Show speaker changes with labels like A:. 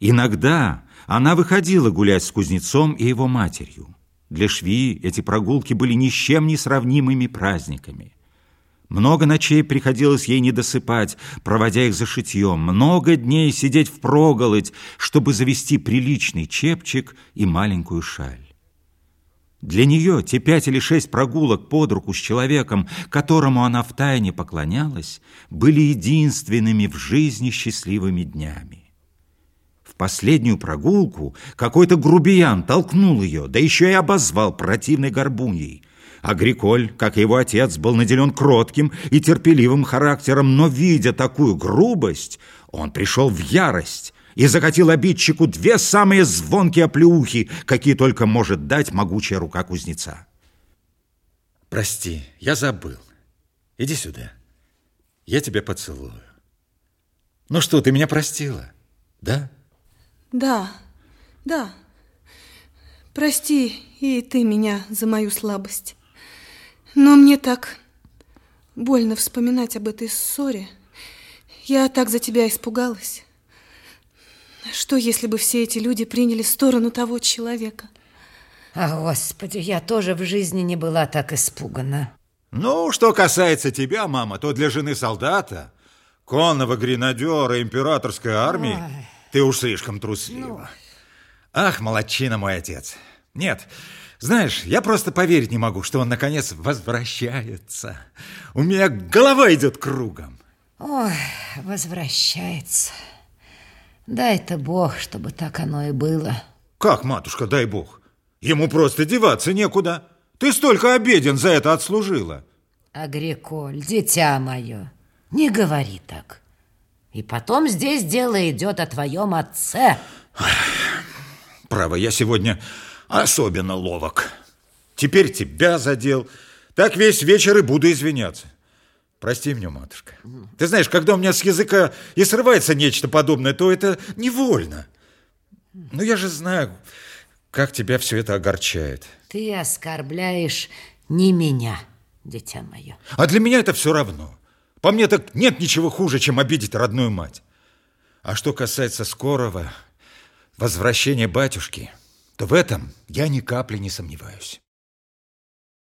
A: Иногда она выходила гулять с кузнецом и его матерью. Для швеи эти прогулки были ни с чем не сравнимыми праздниками. Много ночей приходилось ей не досыпать, проводя их за шитьем, много дней сидеть в проголодь, чтобы завести приличный чепчик и маленькую шаль. Для нее те пять или шесть прогулок под руку с человеком, которому она втайне поклонялась, были единственными в жизни счастливыми днями. Последнюю прогулку какой-то грубиян толкнул ее, да еще и обозвал противной горбуньей. Агриколь, как и его отец, был наделен кротким и терпеливым характером, но, видя такую грубость, он пришел в ярость и закатил обидчику две самые звонкие оплеухи, какие только может дать могучая рука кузнеца.
B: Прости, я забыл. Иди сюда. Я тебя поцелую. Ну что, ты меня простила? Да?
C: Да, да. Прости и ты меня за мою слабость. Но мне так больно вспоминать об этой ссоре. Я так за тебя испугалась. Что, если бы все эти люди приняли сторону того человека?
D: А, Господи, я тоже в жизни не была так испугана.
E: Ну, что касается тебя, мама, то для жены солдата, конного гренадера императорской армии, Ой. Ты уж слишком труслива. Ну. Ах, молодчина мой отец. Нет, знаешь, я просто поверить не могу, что он наконец возвращается. У меня голова идет кругом.
D: Ой, возвращается. Дай-то Бог, чтобы так оно и было.
E: Как, матушка, дай Бог? Ему просто деваться некуда. Ты столько обеден за это отслужила.
D: Агриколь, дитя мое, не говори так. И потом здесь дело идет о твоем отце.
E: Право, я сегодня особенно ловок. Теперь тебя задел. Так весь вечер и буду извиняться. Прости меня, матушка. Ты знаешь, когда у меня с языка и срывается нечто подобное, то это невольно. Но я же знаю, как тебя все это огорчает.
D: Ты оскорбляешь не меня, дитя мое.
E: А для меня это все равно. По мне так нет ничего хуже, чем обидеть родную мать. А что касается скорого возвращения батюшки, то в этом я ни капли не сомневаюсь.